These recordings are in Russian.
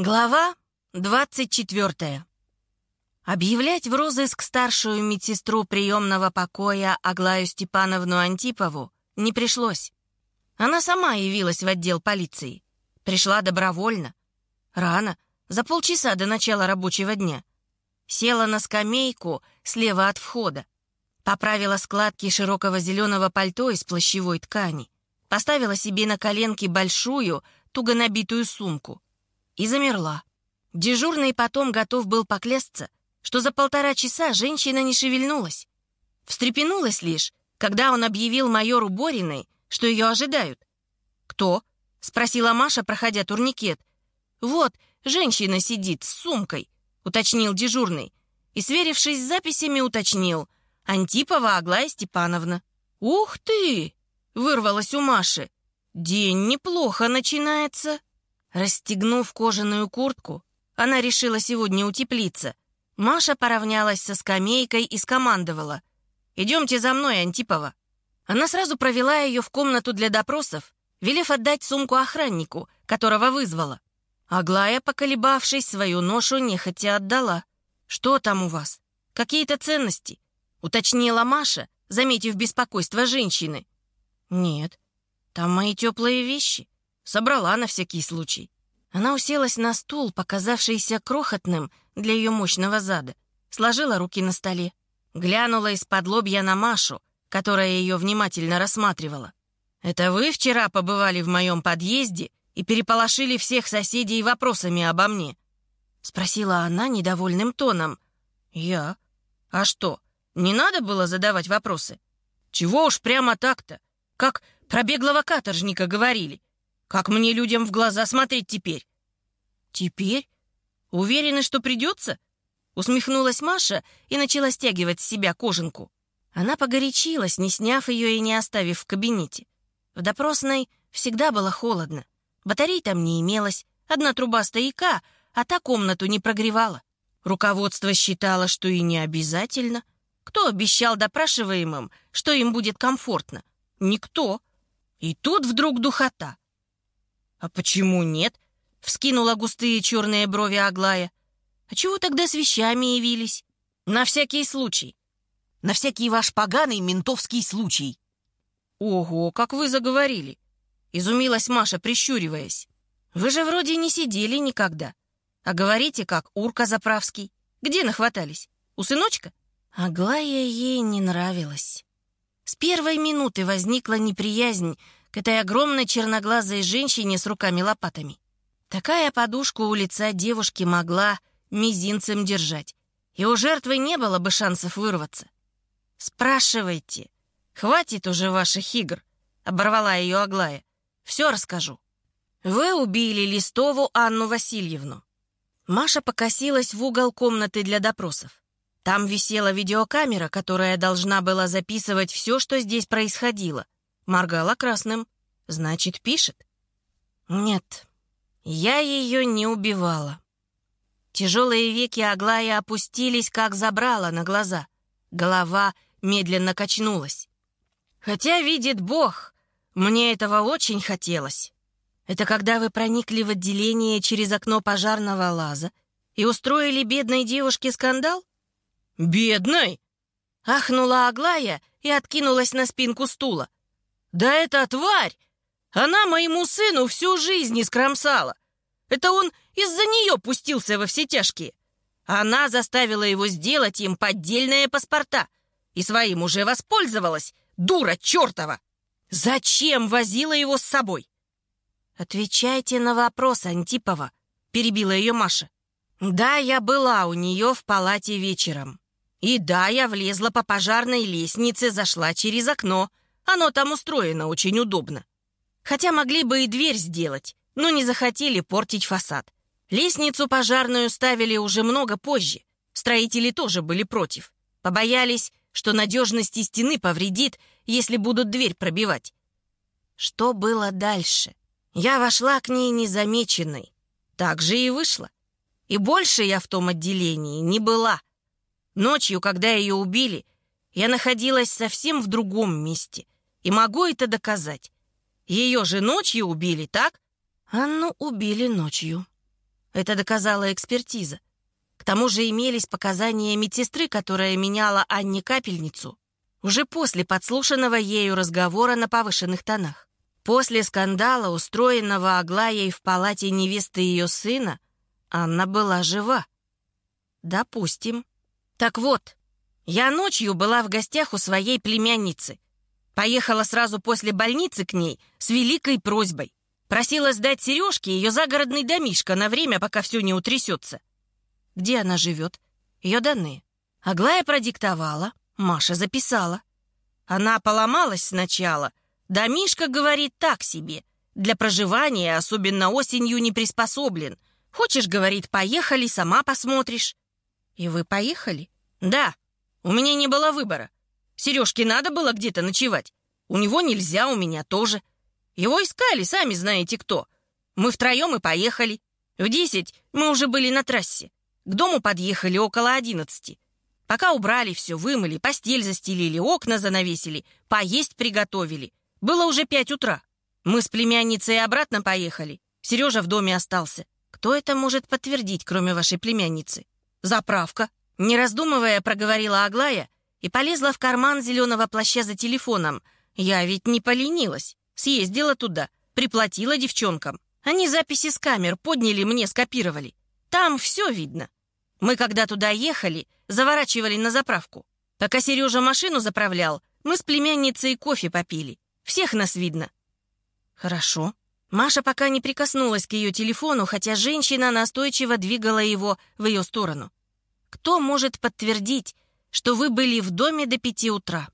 Глава 24. Объявлять в розыск старшую медсестру приемного покоя Аглаю Степановну Антипову не пришлось. Она сама явилась в отдел полиции. Пришла добровольно. Рано, за полчаса до начала рабочего дня. Села на скамейку слева от входа. Поправила складки широкого зеленого пальто из плащевой ткани. Поставила себе на коленки большую, туго набитую сумку — и замерла. Дежурный потом готов был поклясться, что за полтора часа женщина не шевельнулась. Встрепенулась лишь, когда он объявил майору Бориной, что ее ожидают. «Кто?» — спросила Маша, проходя турникет. «Вот, женщина сидит с сумкой», — уточнил дежурный. И, сверившись с записями, уточнил. «Антипова Аглая Степановна». «Ух ты!» — вырвалась у Маши. «День неплохо начинается». Расстегнув кожаную куртку, она решила сегодня утеплиться. Маша поравнялась со скамейкой и скомандовала. «Идемте за мной, Антипова». Она сразу провела ее в комнату для допросов, велев отдать сумку охраннику, которого вызвала. Аглая, поколебавшись, свою ношу нехотя отдала. «Что там у вас? Какие-то ценности?» — уточнила Маша, заметив беспокойство женщины. «Нет, там мои теплые вещи», Собрала на всякий случай. Она уселась на стул, показавшийся крохотным для ее мощного зада. Сложила руки на столе. Глянула из-под лобья на Машу, которая ее внимательно рассматривала. «Это вы вчера побывали в моем подъезде и переполошили всех соседей вопросами обо мне?» Спросила она недовольным тоном. «Я? А что, не надо было задавать вопросы? Чего уж прямо так-то? Как про беглого каторжника говорили. Как мне людям в глаза смотреть теперь? Теперь? Уверены, что придется? Усмехнулась Маша и начала стягивать с себя кожанку. Она погорячилась, не сняв ее и не оставив в кабинете. В допросной всегда было холодно. Батарей там не имелось, одна труба стояка, а та комнату не прогревала. Руководство считало, что и не обязательно. Кто обещал допрашиваемым, что им будет комфортно? Никто. И тут вдруг духота. «А почему нет?» — вскинула густые черные брови Аглая. «А чего тогда с вещами явились?» «На всякий случай». «На всякий ваш поганый ментовский случай». «Ого, как вы заговорили!» — изумилась Маша, прищуриваясь. «Вы же вроде не сидели никогда. А говорите, как Урка Заправский. Где нахватались? У сыночка?» Аглая ей не нравилась. С первой минуты возникла неприязнь этой огромной черноглазой женщине с руками-лопатами. Такая подушка у лица девушки могла мизинцем держать, и у жертвы не было бы шансов вырваться. «Спрашивайте. Хватит уже ваших игр», — оборвала ее Аглая. «Все расскажу. Вы убили Листову Анну Васильевну». Маша покосилась в угол комнаты для допросов. Там висела видеокамера, которая должна была записывать все, что здесь происходило — Моргала красным. Значит, пишет? Нет, я ее не убивала. Тяжелые веки Аглая опустились, как забрала на глаза. Голова медленно качнулась. Хотя, видит Бог, мне этого очень хотелось. Это когда вы проникли в отделение через окно пожарного лаза и устроили бедной девушке скандал? «Бедной!» — ахнула Аглая и откинулась на спинку стула. «Да эта тварь! Она моему сыну всю жизнь искромсала. Это он из-за нее пустился во все тяжкие. Она заставила его сделать им поддельные паспорта и своим уже воспользовалась, дура чертова! Зачем возила его с собой?» «Отвечайте на вопрос, Антипова», — перебила ее Маша. «Да, я была у нее в палате вечером. И да, я влезла по пожарной лестнице, зашла через окно, оно там устроено очень удобно. Хотя могли бы и дверь сделать, но не захотели портить фасад. Лестницу пожарную ставили уже много позже. Строители тоже были против. Побоялись, что надежности стены повредит, если будут дверь пробивать. Что было дальше? Я вошла к ней незамеченной. Так же и вышла. И больше я в том отделении не была. Ночью, когда ее убили, я находилась совсем в другом месте — и могу это доказать. Ее же ночью убили, так? Анну убили ночью. Это доказала экспертиза. К тому же имелись показания медсестры, которая меняла Анне капельницу уже после подслушанного ею разговора на повышенных тонах. После скандала, устроенного Аглаей в палате невесты ее сына, Анна была жива. Допустим. Так вот, я ночью была в гостях у своей племянницы. Поехала сразу после больницы к ней с великой просьбой. Просила сдать сережки ее загородный домишко на время, пока все не утрясется. Где она живет? Ее данные. Аглая продиктовала, Маша записала. Она поломалась сначала. Домишко, говорит, так себе. Для проживания, особенно осенью, не приспособлен. Хочешь, говорит, поехали, сама посмотришь. И вы поехали? Да. У меня не было выбора. Сережке надо было где-то ночевать. У него нельзя, у меня тоже. Его искали, сами знаете кто. Мы втроем и поехали. В десять мы уже были на трассе. К дому подъехали около одиннадцати. Пока убрали все, вымыли, постель застелили, окна занавесили, поесть приготовили. Было уже пять утра. Мы с племянницей обратно поехали. Сережа в доме остался. Кто это может подтвердить, кроме вашей племянницы? Заправка. Не раздумывая, проговорила Аглая и полезла в карман зеленого плаща за телефоном. Я ведь не поленилась. Съездила туда, приплатила девчонкам. Они записи с камер подняли, мне скопировали. Там все видно. Мы когда туда ехали, заворачивали на заправку. Пока Сережа машину заправлял, мы с племянницей кофе попили. Всех нас видно. Хорошо. Маша пока не прикоснулась к ее телефону, хотя женщина настойчиво двигала его в ее сторону. Кто может подтвердить, что вы были в доме до пяти утра?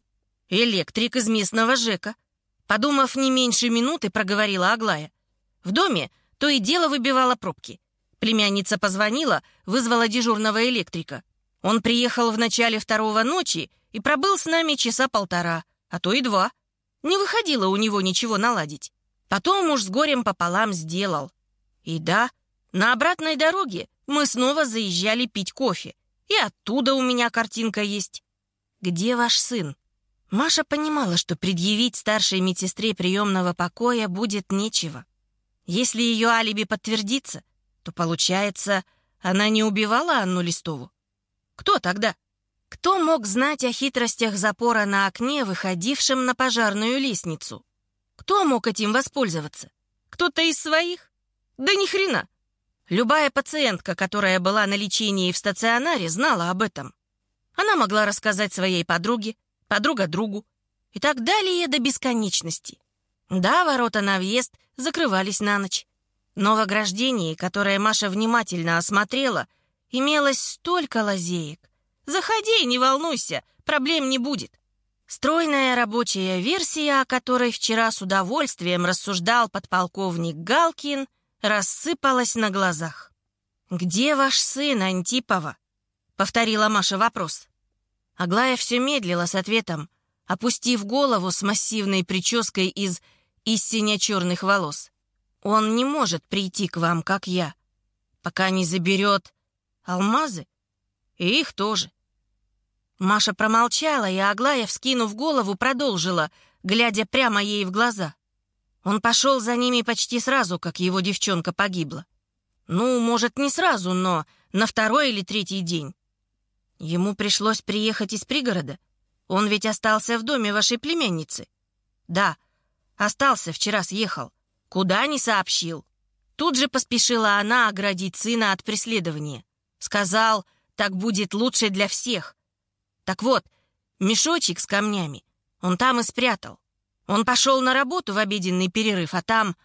Электрик из местного ЖЭКа. Подумав не меньше минуты, проговорила Аглая. В доме то и дело выбивала пробки. Племянница позвонила, вызвала дежурного электрика. Он приехал в начале второго ночи и пробыл с нами часа полтора, а то и два. Не выходило у него ничего наладить. Потом уж с горем пополам сделал. И да, на обратной дороге мы снова заезжали пить кофе. И оттуда у меня картинка есть. «Где ваш сын?» Маша понимала, что предъявить старшей медсестре приемного покоя будет нечего. Если ее алиби подтвердится, то, получается, она не убивала Анну Листову? Кто тогда? Кто мог знать о хитростях запора на окне, выходившем на пожарную лестницу? Кто мог этим воспользоваться? Кто-то из своих? Да ни хрена. Любая пациентка, которая была на лечении в стационаре, знала об этом. Она могла рассказать своей подруге, подруга другу и так далее до бесконечности. Да, ворота на въезд закрывались на ночь. Но в ограждении, которое Маша внимательно осмотрела, имелось столько лазеек. «Заходи, не волнуйся, проблем не будет». Стройная рабочая версия, о которой вчера с удовольствием рассуждал подполковник Галкин, рассыпалась на глазах. «Где ваш сын, Антипова?» — повторила Маша вопрос. Аглая все медлила с ответом, опустив голову с массивной прической из истинно черных волос. Он не может прийти к вам, как я, пока не заберет алмазы и их тоже. Маша промолчала, и Аглая, вскинув голову, продолжила, глядя прямо ей в глаза. Он пошел за ними почти сразу, как его девчонка погибла. Ну, может, не сразу, но на второй или третий день. Ему пришлось приехать из пригорода. Он ведь остался в доме вашей племянницы. Да, остался, вчера съехал. Куда не сообщил. Тут же поспешила она оградить сына от преследования. Сказал, так будет лучше для всех. Так вот, мешочек с камнями он там и спрятал. Он пошел на работу в обеденный перерыв, а там...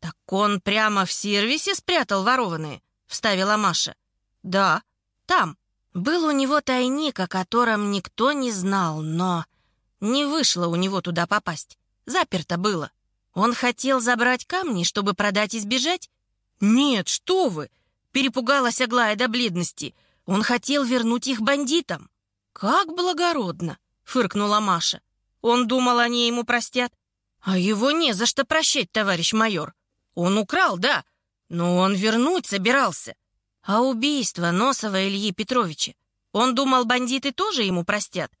«Так он прямо в сервисе спрятал ворованные?» — вставила Маша. «Да, там. Был у него тайник, о котором никто не знал, но не вышло у него туда попасть. Заперто было. Он хотел забрать камни, чтобы продать и сбежать? Нет, что вы! Перепугалась Аглая до бледности. Он хотел вернуть их бандитам. Как благородно! Фыркнула Маша. Он думал, они ему простят. А его не за что прощать, товарищ майор. Он украл, да, но он вернуть собирался. А убийство Носова Ильи Петровича? Он думал, бандиты тоже ему простят?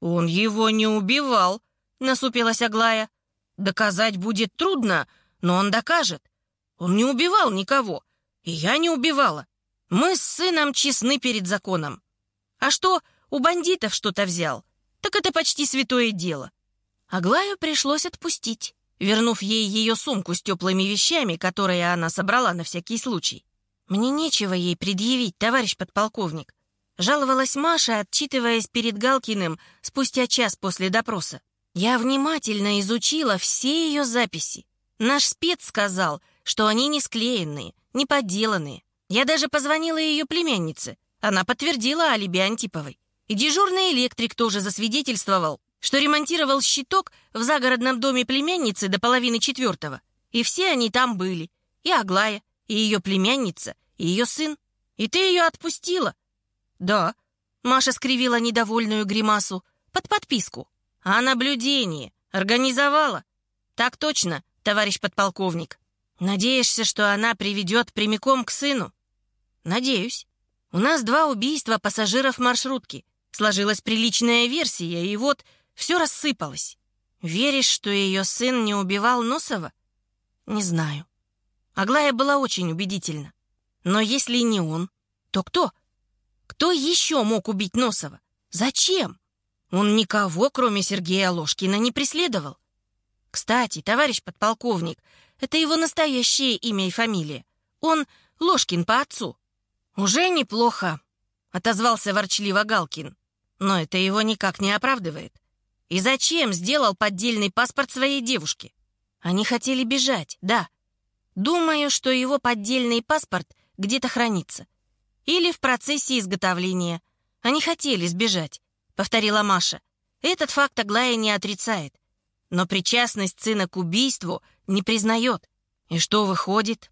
Он его не убивал, насупилась Аглая. Доказать будет трудно, но он докажет. Он не убивал никого. И я не убивала. Мы с сыном честны перед законом. А что, у бандитов что-то взял? Так это почти святое дело. Аглаю пришлось отпустить, вернув ей ее сумку с теплыми вещами, которые она собрала на всякий случай. Мне нечего ей предъявить, товарищ подполковник. Жаловалась Маша, отчитываясь перед Галкиным спустя час после допроса. Я внимательно изучила все ее записи. Наш спец сказал, что они не склеенные, не подделанные. Я даже позвонила ее племяннице. Она подтвердила алиби Антиповой. И дежурный электрик тоже засвидетельствовал, что ремонтировал щиток в загородном доме племянницы до половины четвертого. И все они там были. И Аглая, и ее племянница, и ее сын. И ты ее отпустила. Да. Маша скривила недовольную гримасу. Под подписку. А наблюдение организовала? Так точно, товарищ подполковник. Надеешься, что она приведет прямиком к сыну? Надеюсь. У нас два убийства пассажиров маршрутки. Сложилась приличная версия, и вот все рассыпалось. Веришь, что ее сын не убивал Носова? Не знаю. Аглая была очень убедительна. Но если не он, то кто? Кто еще мог убить Носова? Зачем? Он никого, кроме Сергея Ложкина, не преследовал. Кстати, товарищ подполковник, это его настоящее имя и фамилия. Он Ложкин по отцу. Уже неплохо, отозвался ворчливо Галкин. Но это его никак не оправдывает. И зачем сделал поддельный паспорт своей девушке? Они хотели бежать, да. Думаю, что его поддельный паспорт где-то хранится. Или в процессе изготовления. Они хотели сбежать. — повторила Маша. Этот факт Аглая не отрицает, но причастность сына к убийству не признает. И что выходит?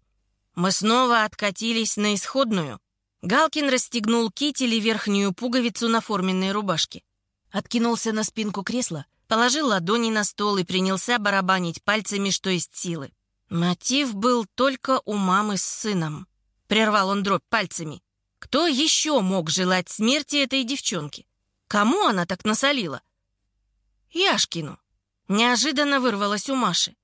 Мы снова откатились на исходную. Галкин расстегнул китель и верхнюю пуговицу на форменной рубашке. Откинулся на спинку кресла, положил ладони на стол и принялся барабанить пальцами, что есть силы. Мотив был только у мамы с сыном. Прервал он дробь пальцами. Кто еще мог желать смерти этой девчонки? Кому она так насолила? Яшкину. Неожиданно вырвалась у Маши.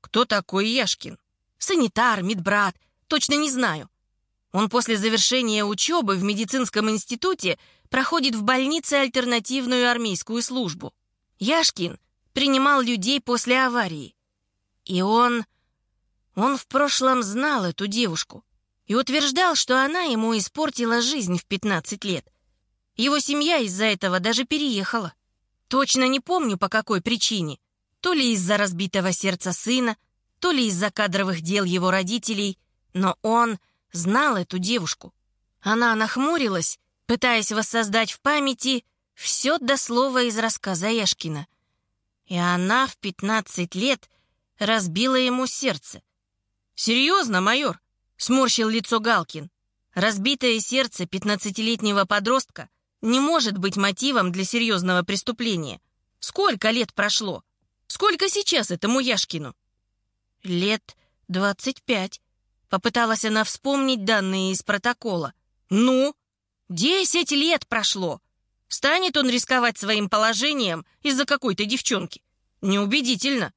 Кто такой Яшкин? Санитар, медбрат, точно не знаю. Он после завершения учебы в медицинском институте проходит в больнице альтернативную армейскую службу. Яшкин принимал людей после аварии. И он... Он в прошлом знал эту девушку и утверждал, что она ему испортила жизнь в 15 лет. Его семья из-за этого даже переехала. Точно не помню, по какой причине. То ли из-за разбитого сердца сына, то ли из-за кадровых дел его родителей, но он знал эту девушку. Она нахмурилась, пытаясь воссоздать в памяти все до слова из рассказа Яшкина. И она в 15 лет разбила ему сердце. «Серьезно, майор?» — сморщил лицо Галкин. Разбитое сердце пятнадцатилетнего подростка не может быть мотивом для серьезного преступления. Сколько лет прошло? Сколько сейчас этому Яшкину? Лет двадцать пять. Попыталась она вспомнить данные из протокола. Ну, десять лет прошло. Станет он рисковать своим положением из-за какой-то девчонки? Неубедительно.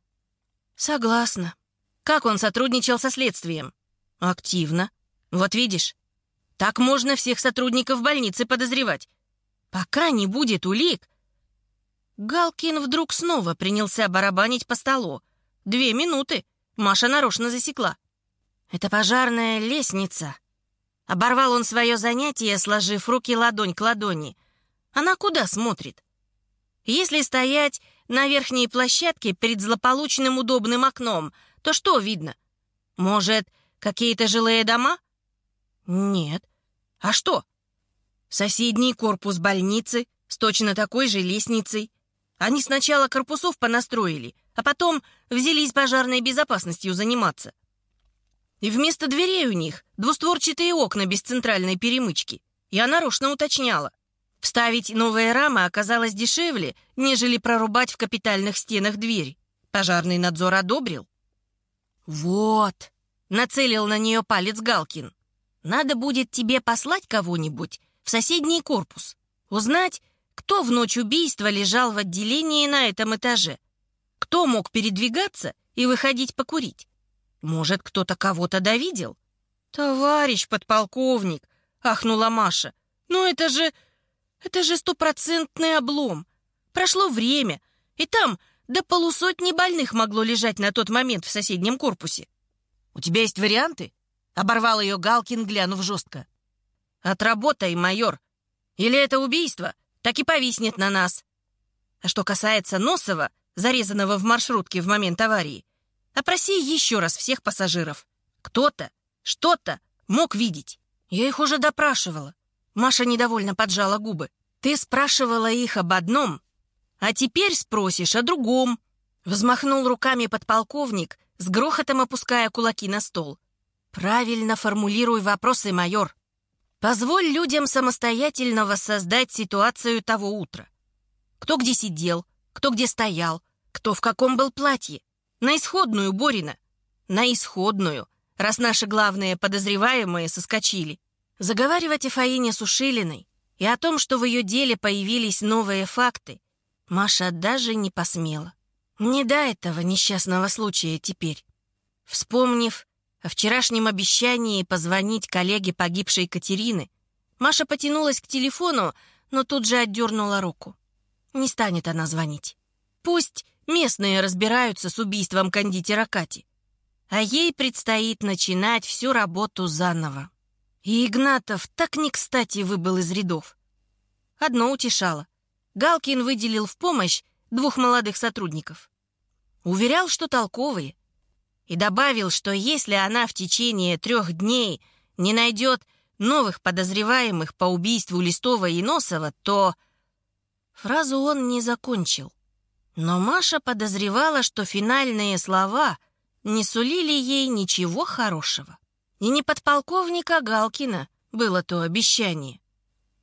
Согласна. Как он сотрудничал со следствием? Активно. Вот видишь, так можно всех сотрудников больницы подозревать. Пока не будет улик. Галкин вдруг снова принялся барабанить по столу. Две минуты. Маша нарочно засекла. Это пожарная лестница. Оборвал он свое занятие, сложив руки ладонь к ладони. Она куда смотрит? Если стоять на верхней площадке перед злополучным удобным окном, то что видно? Может, какие-то жилые дома? Нет. А что? Соседний корпус больницы с точно такой же лестницей. Они сначала корпусов понастроили, а потом взялись пожарной безопасностью заниматься. И вместо дверей у них двустворчатые окна без центральной перемычки. Я нарочно уточняла. Вставить новые рамы оказалось дешевле, нежели прорубать в капитальных стенах дверь. Пожарный надзор одобрил. «Вот», — нацелил на нее палец Галкин. «Надо будет тебе послать кого-нибудь в соседний корпус. Узнать, кто в ночь убийства лежал в отделении на этом этаже. Кто мог передвигаться и выходить покурить. Может, кто-то кого-то довидел? «Товарищ подполковник!» — ахнула Маша. «Ну это же... это же стопроцентный облом. Прошло время, и там до полусотни больных могло лежать на тот момент в соседнем корпусе. «У тебя есть варианты?» — оборвал ее Галкин, глянув жестко. «Отработай, майор. Или это убийство, так и повиснет на нас. А что касается Носова, зарезанного в маршрутке в момент аварии, опроси еще раз всех пассажиров. Кто-то, что-то мог видеть. Я их уже допрашивала. Маша недовольно поджала губы. Ты спрашивала их об одном, а теперь спросишь о другом. Взмахнул руками подполковник, с грохотом опуская кулаки на стол. Правильно формулируй вопросы, майор. Позволь людям самостоятельно воссоздать ситуацию того утра. Кто где сидел, кто где стоял, кто в каком был платье. На исходную, Борина. На исходную, раз наши главные подозреваемые соскочили. Заговаривать о Фаине Сушилиной и о том, что в ее деле появились новые факты, Маша даже не посмела. Не до этого несчастного случая теперь. Вспомнив о вчерашнем обещании позвонить коллеге погибшей Катерины, Маша потянулась к телефону, но тут же отдернула руку. Не станет она звонить. Пусть местные разбираются с убийством кондитера Кати. А ей предстоит начинать всю работу заново. И Игнатов так не кстати выбыл из рядов. Одно утешало. Галкин выделил в помощь двух молодых сотрудников. Уверял, что толковые. И добавил, что если она в течение трех дней не найдет новых подозреваемых по убийству Листова и Носова, то... Фразу он не закончил. Но Маша подозревала, что финальные слова не сулили ей ничего хорошего. И не подполковника Галкина было то обещание,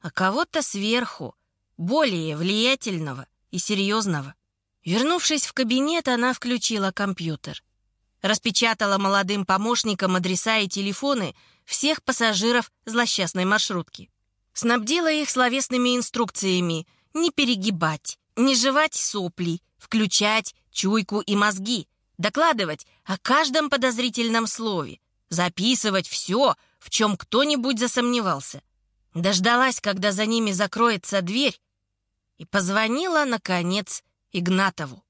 а кого-то сверху, более влиятельного и серьезного. Вернувшись в кабинет, она включила компьютер. Распечатала молодым помощникам адреса и телефоны всех пассажиров злосчастной маршрутки. Снабдила их словесными инструкциями не перегибать, не жевать сопли, включать чуйку и мозги, докладывать о каждом подозрительном слове, записывать все, в чем кто-нибудь засомневался. Дождалась, когда за ними закроется дверь, и позвонила, наконец, Игнатову.